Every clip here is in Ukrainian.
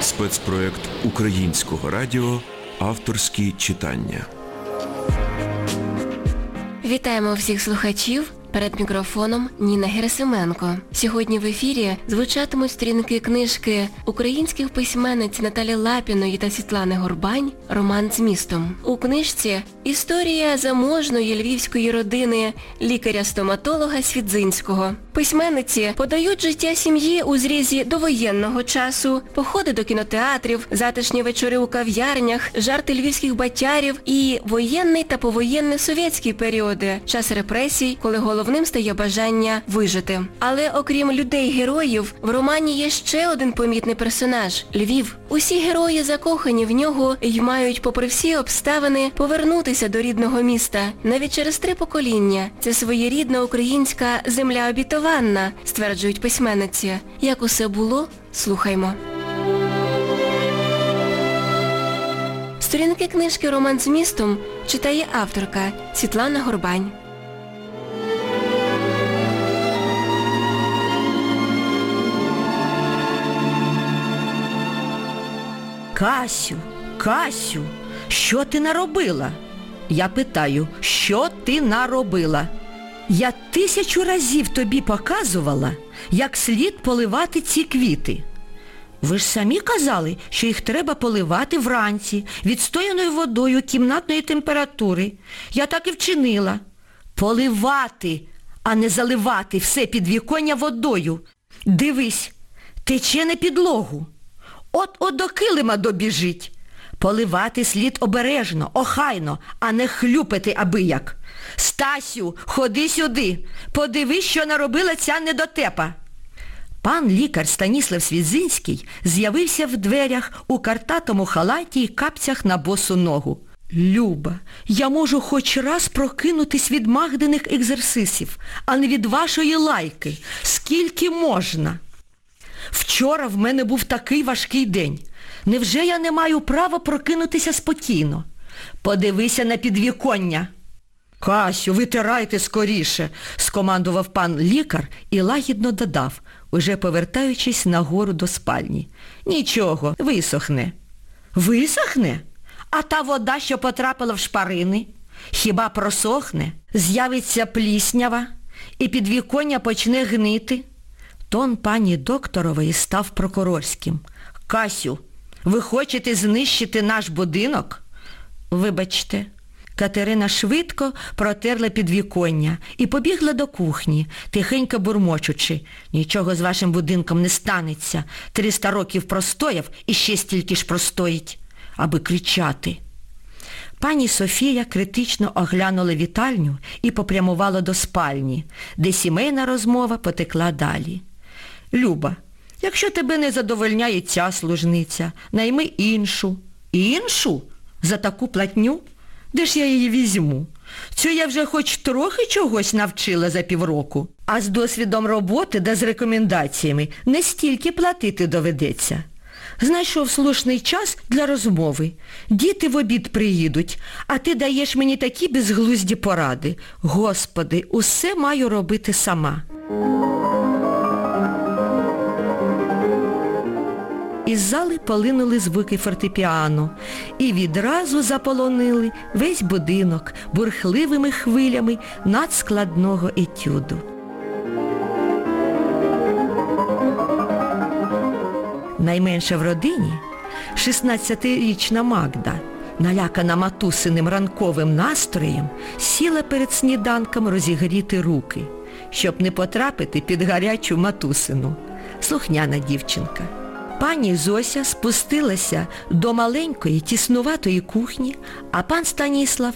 Спецпроект українського радіо Авторські читання. Вітаємо всіх слухачів. Перед мікрофоном Ніна Герасименко. Сьогодні в ефірі звучатимуть сторінки книжки українських письменниць Наталі Лапіної та Світлани Горбань «Роман з містом». У книжці історія заможної львівської родини лікаря-стоматолога Свідзинського. Письменниці подають життя сім'ї у зрізі довоєнного часу, походи до кінотеатрів, затишні вечори у кав'ярнях, жарти львівських батярів і воєнний та повоєнний совєтський періоди, час репресій, коли головним стає бажання вижити. Але окрім людей-героїв, в романі є ще один помітний персонаж – Львів. Усі герої закохані в нього і мають, попри всі обставини, повернутися до рідного міста. Навіть через три покоління. Це своєрідна українська земля обітованна, стверджують письменниці. Як усе було, слухаймо. Сторінки книжки Роман з містом читає авторка Світлана Горбань. Касю, Касю, що ти наробила? Я питаю, що ти наробила? Я тисячу разів тобі показувала, як слід поливати ці квіти. Ви ж самі казали, що їх треба поливати вранці, відстояною водою кімнатної температури. Я так і вчинила. Поливати, а не заливати все підвіконня водою. Дивись, тече на підлогу. От-от до килима добіжить. Поливати слід обережно, охайно, а не хлюпити абияк. Стасю, ходи сюди, подивись, що наробила ця недотепа. Пан лікар Станіслав Свідзинський з'явився в дверях у картатому халаті й капцях на босу ногу. Люба, я можу хоч раз прокинутись від магдених екзерсисів, а не від вашої лайки. Скільки можна? Вчора в мене був такий важкий день. Невже я не маю права прокинутися спокійно? Подивися на підвіконня. Касю, витирайте скоріше, скомандував пан лікар і лагідно додав, уже повертаючись нагору до спальні. Нічого, висохне. Висохне? А та вода, що потрапила в шпарини, хіба просохне, з'явиться пліснява і підвіконня почне гнити? Тон пані докторової став прокурорським. Касю, ви хочете знищити наш будинок? Вибачте. Катерина швидко протерла підвіконня і побігла до кухні, тихенько бурмочучи. Нічого з вашим будинком не станеться. Триста років простояв і ще стільки ж простоїть, аби кричати. Пані Софія критично оглянула вітальню і попрямувала до спальні, де сімейна розмова потекла далі. Люба, якщо тебе не задовольняє ця служниця, найми іншу. Іншу? За таку платню? Де ж я її візьму? Цю я вже хоч трохи чогось навчила за півроку. А з досвідом роботи да з рекомендаціями не стільки платити доведеться. Знайшов слушний час для розмови. Діти в обід приїдуть, а ти даєш мені такі безглузді поради. Господи, усе маю робити сама. Із зали полинули звуки фортепіано і відразу заполонили весь будинок бурхливими хвилями надскладного етюду. Найменша в родині 16-річна Магда, налякана матусиним ранковим настроєм, сіла перед сніданком розігріти руки, щоб не потрапити під гарячу матусину. Слухняна дівчинка. Пані Зося спустилася до маленької тіснуватої кухні, а пан Станіслав,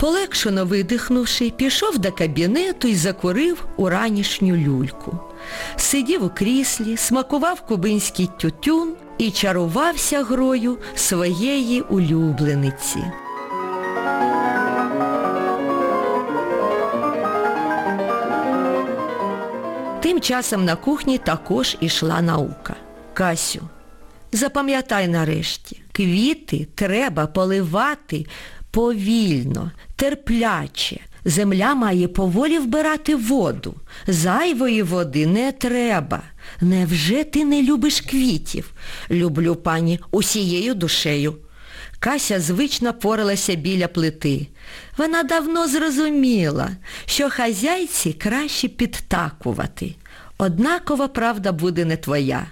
полегшено видихнувши, пішов до кабінету і закурив у ранішню люльку. Сидів у кріслі, смакував кубинський тютюн і чарувався грою своєї улюблениці. Тим часом на кухні також ішла наука. Касю, запам'ятай нарешті, квіти треба поливати повільно, терпляче. Земля має поволі вбирати воду. Зайвої води не треба. невже ти не любиш квітів? Люблю, пані, усією душею. Кася звично поралася біля плити. Вона давно зрозуміла, що хазяйці краще підтакувати. Однакова правда буде не твоя.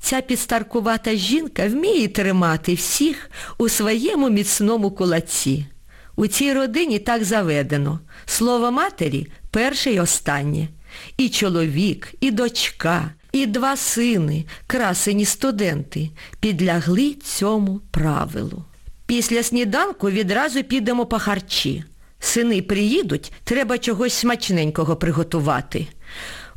Ця підстаркувата жінка вміє тримати всіх у своєму міцному кулаці. У цій родині так заведено. Слово матері перше й останнє. І чоловік, і дочка, і два сини, красені студенти, підлягли цьому правилу. Після сніданку відразу підемо по харчі. Сини приїдуть, треба чогось смачненького приготувати.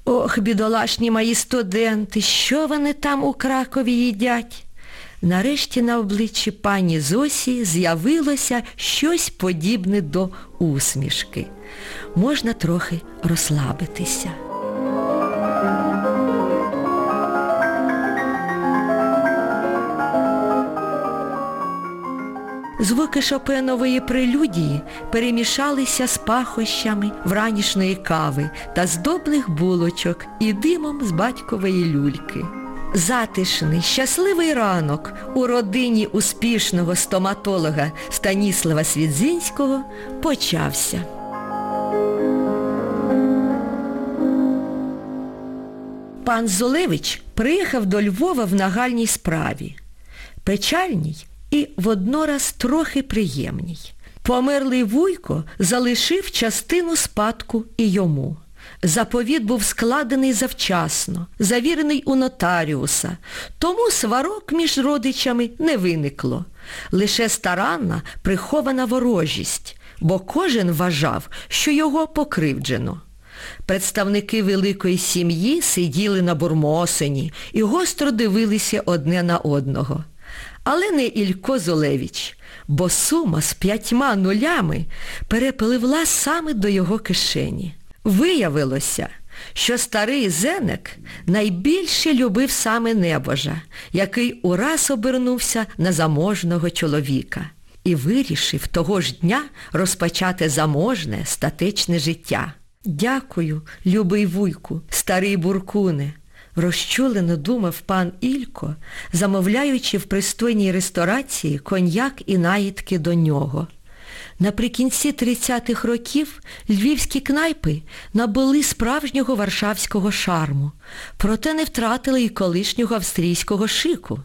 Ох, бідолашні мої студенти, що вони там у Кракові їдять? Нарешті на обличчі пані Зосі з'явилося щось подібне до усмішки. Можна трохи розслабитися. Звуки шопенової прелюдії перемішалися з пахощами вранішньої кави та здобних булочок і димом з батькової люльки. Затишний, щасливий ранок у родині успішного стоматолога Станіслава Свідзинського почався. Пан Золевич приїхав до Львова в нагальній справі. Печальній і воднораз трохи приємній. Померлий вуйко залишив частину спадку і йому. Заповіт був складений завчасно, завірений у нотаріуса, тому сварок між родичами не виникло. Лише старанна прихована ворожість, бо кожен вважав, що його покривджено. Представники великої сім'ї сиділи на бурмосині і гостро дивилися одне на одного. Але не Ілько Золевич, бо сума з п'ятьма нулями перепливла саме до його кишені. Виявилося, що старий Зенек найбільше любив саме небожа, який ураз обернувся на заможного чоловіка і вирішив того ж дня розпочати заможне, статечне життя. Дякую, любий вуйку, старий буркуне, розчулено думав пан Ілько, замовляючи в пристойній ресторації коньяк і наїдки до нього. Наприкінці 30-х років львівські кнайпи набули справжнього варшавського шарму, проте не втратили і колишнього австрійського шику.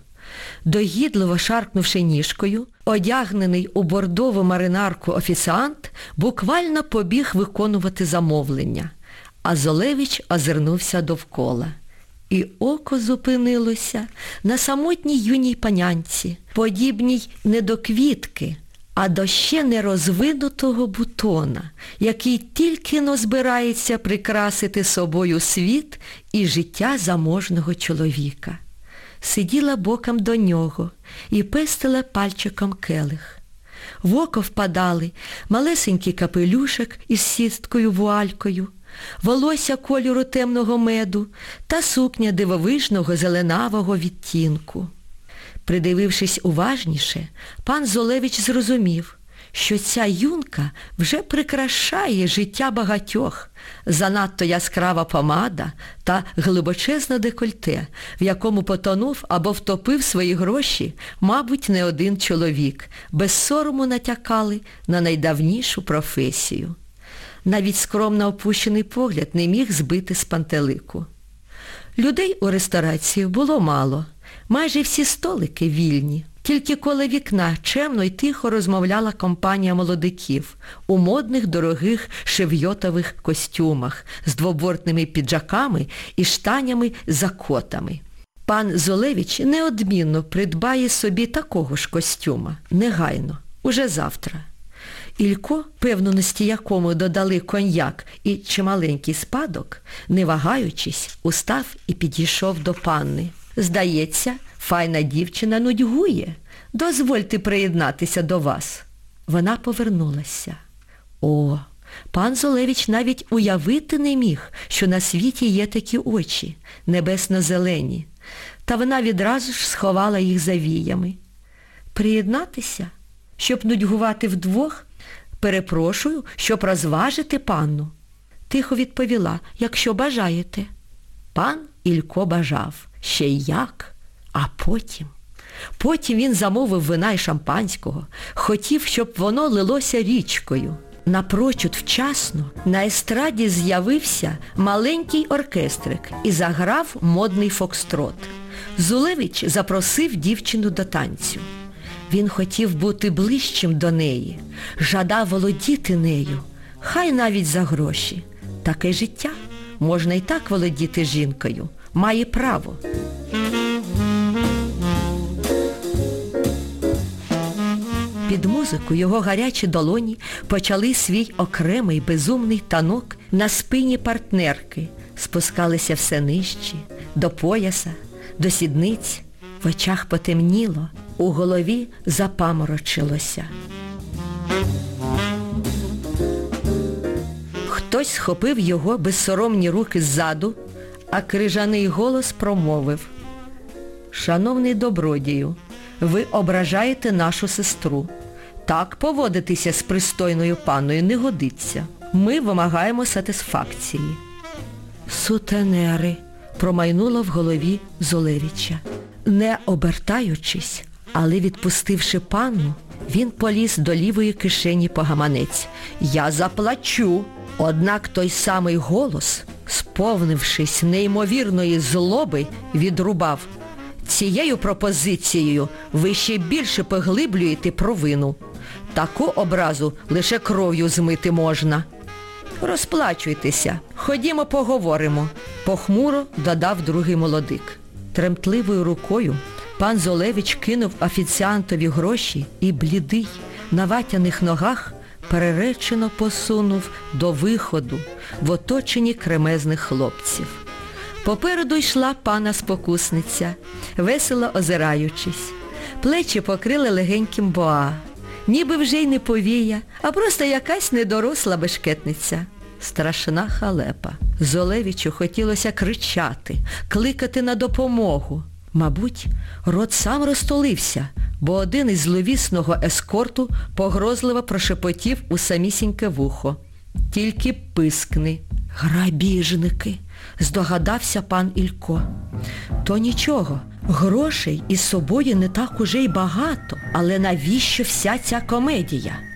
Догідливо шаркнувши ніжкою, одягнений у бордову маринарку офіціант буквально побіг виконувати замовлення, а Золевич озирнувся довкола. І око зупинилося на самотній юній панянці, подібній не до квітки, а до ще не розвинутого бутона, який тільки но збирається прикрасити собою світ і життя заможного чоловіка. Сиділа боком до нього і пестила пальчиком келих. В око впадали малесенький капелюшок із сісткою вуалькою, волосся кольору темного меду та сукня дивовижного зеленавого відтінку. Придивившись уважніше, пан Золевич зрозумів, що ця юнка вже прикрашає життя багатьох, занадто яскрава помада та глибочезне декольте, в якому потонув або втопив свої гроші, мабуть, не один чоловік, без сорому натякали на найдавнішу професію. Навіть скромно опущений погляд не міг збити з пантелику. Людей у ресторації було мало. Майже всі столики вільні. Тільки коло вікна чемно й тихо розмовляла компанія молодиків у модних дорогих шевйотових костюмах з двобортними піджаками і штанями за котами. Пан Золевич неодмінно придбає собі такого ж костюма. Негайно, уже завтра. Ілько, певності якому додали коньяк і чималенький спадок, не вагаючись, устав і підійшов до панни. Здається, файна дівчина нудьгує. Дозвольте приєднатися до вас. Вона повернулася. О, пан Золевич навіть уявити не міг, що на світі є такі очі, небесно-зелені. Та вона відразу ж сховала їх завіями. Приєднатися? Щоб нудьгувати вдвох? Перепрошую, щоб розважити панну. Тихо відповіла, якщо бажаєте. Пан Ілько бажав ще як, а потім. Потім він замовив вина й шампанського, хотів, щоб воно лилося річкою. Напрочуд вчасно на естраді з'явився маленький оркестрик і заграв модний фокстрот. Зулевич запросив дівчину до танцю. Він хотів бути ближчим до неї, жадав володіти нею, хай навіть за гроші. Таке життя. Можна і так володіти жінкою. Має право. Під музику його гарячі долоні почали свій окремий безумний танок на спині партнерки, спускалися все нижче, до пояса, до сідниць, в очах потемніло, у голові запаморочилося. Хтось схопив його безсоромні руки ззаду, а крижаний голос промовив. Шановний добродію, ви ображаєте нашу сестру. Так поводитися з пристойною паною не годиться. Ми вимагаємо сатисфакції. Сутенери, промайнуло в голові Золевича. Не обертаючись, але відпустивши панну, він поліз до лівої кишені по гаманець. Я заплачу. Однак той самий голос, сповнившись неймовірної злоби, відрубав. Цією пропозицією ви ще більше поглиблюєте провину. Таку образу лише кров'ю змити можна. Розплачуйтеся, ходімо поговоримо, похмуро додав другий молодик. Тремтливою рукою пан Золевич кинув офіціантові гроші і блідий, на ватяних ногах переречено посунув до виходу в оточенні кремезних хлопців. Попереду йшла пана спокусниця, весело озираючись. Плечі покрили легеньким боа. Ніби вже й не повія, а просто якась недоросла бешкетниця. Страшна халепа. Золевичу хотілося кричати, кликати на допомогу. Мабуть, рот сам розтолився, бо один із зловісного ескорту погрозливо прошепотів у самісіньке вухо. Тільки пискни. Грабіжники, здогадався пан Ілько. То нічого, грошей із собою не так уже й багато, але навіщо вся ця комедія?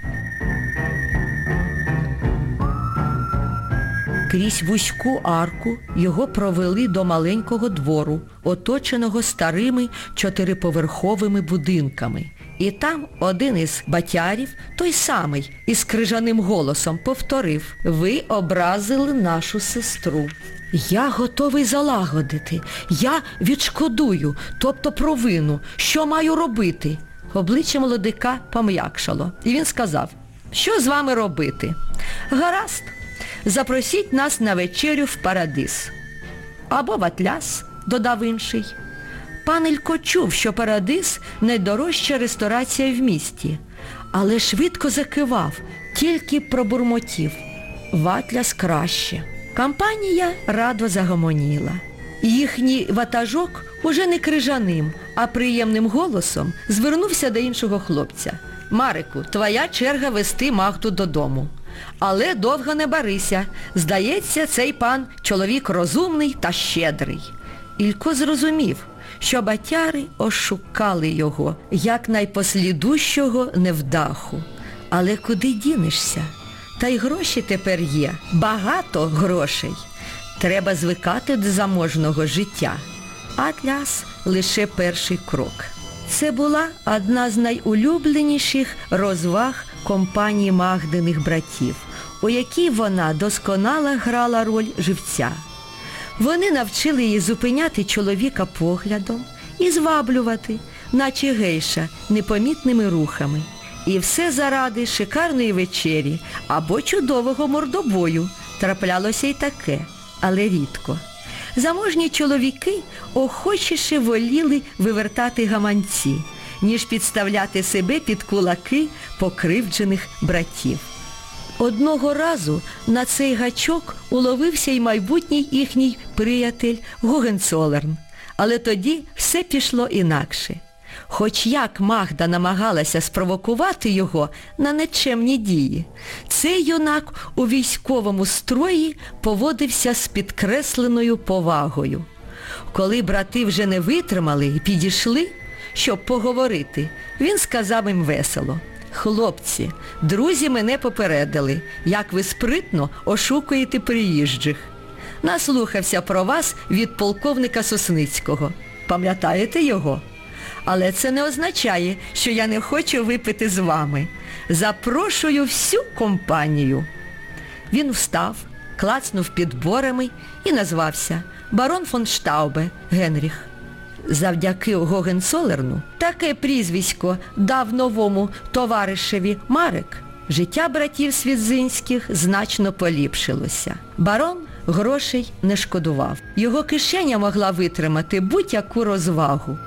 Крізь вузьку арку його провели до маленького двору, оточеного старими чотириповерховими будинками. І там один із батярів, той самий, із крижаним голосом повторив «Ви образили нашу сестру». Я готовий залагодити, я відшкодую, тобто провину. Що маю робити? Обличчя молодика пом'якшало. І він сказав, що з вами робити? Гаразд, запросіть нас на вечерю в Парадис. Або в Атляс, додав інший. Пан Ілько чув, що Парадис найдорожча ресторація в місті, але швидко закивав, тільки пробурмотів. В Атляс краще. Компанія радо загомоніла. Їхній ватажок уже не крижаним, а приємним голосом звернувся до іншого хлопця. Марику, твоя черга вести Магду додому. Але довго не барися. Здається, цей пан чоловік розумний та щедрий. Ілько зрозумів, що батяри ошукали його, як найпослідущого невдаху. Але куди дінешся? Та й гроші тепер є, багато грошей. Треба звикати до заможного життя. Атляс лише перший крок. Це була одна з найулюбленіших розваг компанії Магдиних братів, у якій вона досконало грала роль живця. Вони навчили її зупиняти чоловіка поглядом і зваблювати, наче гейша, непомітними рухами. І все заради шикарної вечері або чудового мордобою. Траплялося й таке, але рідко. Заможні чоловіки охочіше воліли вивертати гаманці, ніж підставляти себе під кулаки покривджених братів. Одного разу на цей гачок уловився й майбутній їхній приятель Гугенцолерн. Але тоді все пішло інакше. Хоч як Магда намагалася спровокувати його на нечемні дії, цей юнак у військовому строї поводився з підкресленою повагою. Коли брати вже не витримали і підійшли, щоб поговорити, він сказав їм весело. Хлопці, друзі мене попередили, як ви спритно ошукуєте приїжджих. Наслухався про вас від полковника Сосницького. Пам'ятаєте його? Але це не означає, що я не хочу випити з вами. Запрошую всю компанію. Він встав, клацнув підборами і назвався барон фон Штаубе Генріх. Завдяки Гогенцолерну таке прізвисько дав новому товаришеві Марек. Життя братів Свідзинських значно поліпшилося. Барон грошей не шкодував. Його кишеня могла витримати будь-яку розвагу.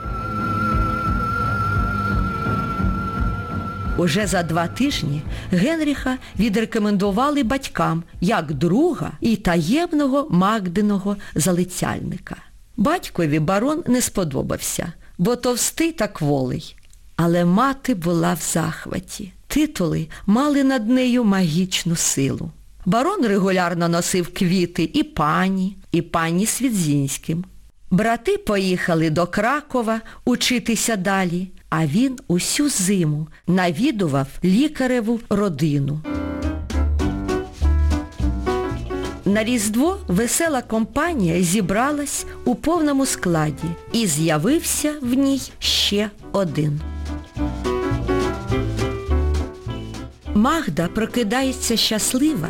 Уже за два тижні Генріха відрекомендували батькам як друга і таємного Магдиного залицяльника. Батькові барон не сподобався, бо товстий та кволий. Але мати була в захваті. Титули мали над нею магічну силу. Барон регулярно носив квіти і пані, і пані Свідзінським. Брати поїхали до Кракова учитися далі, а він усю зиму навідував лікареву родину. На Різдво весела компанія зібралась у повному складі і з'явився в ній ще один. Магда прокидається щаслива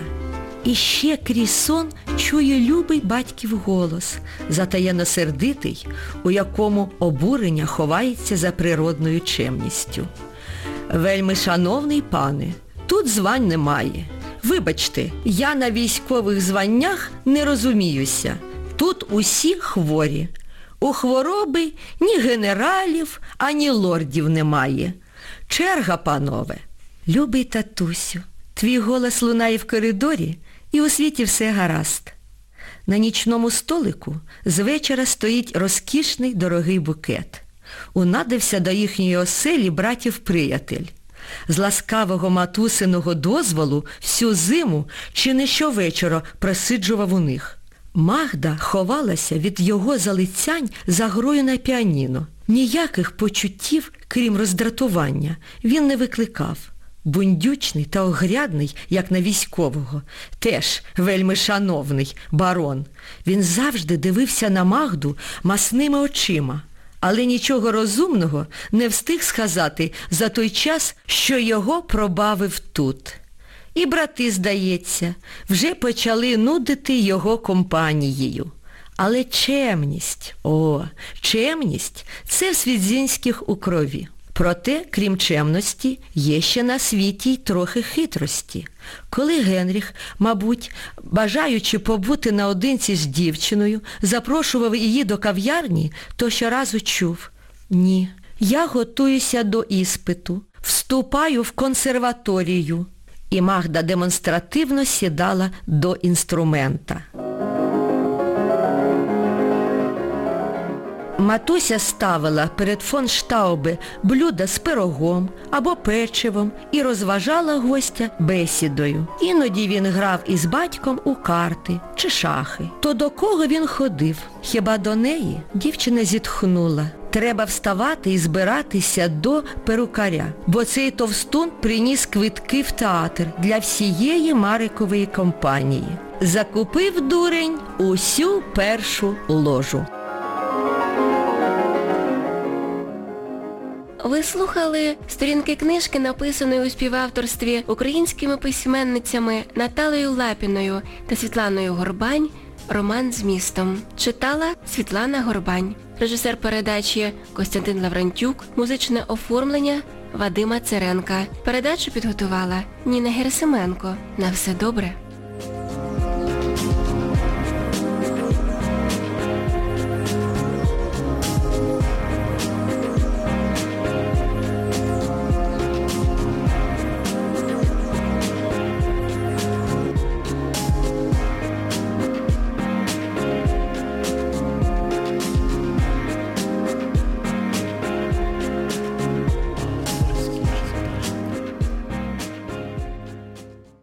і ще крізь сон чує любий батьків голос, затаєно сердитий, у якому обурення ховається за природною чемністю. Вельми шановний пане, тут звань немає. Вибачте, я на військових званнях не розуміюся. Тут усі хворі. У хвороби ні генералів, ані лордів немає. Черга, панове. Любий татусю, твій голос лунає в коридорі, і у світі все гаразд. На нічному столику з вечора стоїть розкішний дорогий букет. Унадився до їхньої оселі братів-приятель. З ласкавого матусиного дозволу всю зиму чи не щовечора просиджував у них. Магда ховалася від його залицянь за грою на піаніно. Ніяких почуттів, крім роздратування, він не викликав. Бундючний та огрядний, як на військового, теж вельми шановний барон. Він завжди дивився на Магду масними очима, але нічого розумного не встиг сказати за той час, що його пробавив тут. І брати, здається, вже почали нудити його компанією. Але чемність, о, чемність – це в свідзінських у крові. Проте, крім чемності, є ще на світі й трохи хитрості. Коли Генріх, мабуть, бажаючи побути наодинці з дівчиною, запрошував її до кав'ярні, то щоразу чув «Ні, я готуюся до іспиту, вступаю в консерваторію». І Магда демонстративно сідала до інструмента. Матуся ставила перед фон Штаубе блюда з пирогом або печивом і розважала гостя бесідою. Іноді він грав із батьком у карти чи шахи. То до кого він ходив? Хіба до неї? Дівчина зітхнула. Треба вставати і збиратися до перукаря, бо цей товстун приніс квитки в театр для всієї Марикової компанії. Закупив дурень усю першу ложу. Ви слухали сторінки книжки, написаної у співавторстві українськими письменницями Наталею Лапіною та Світланою Горбань «Роман з містом». Читала Світлана Горбань. Режисер передачі Костянтин Лаврентюк, музичне оформлення Вадима Церенка. Передачу підготувала Ніна Герасименко. На все добре.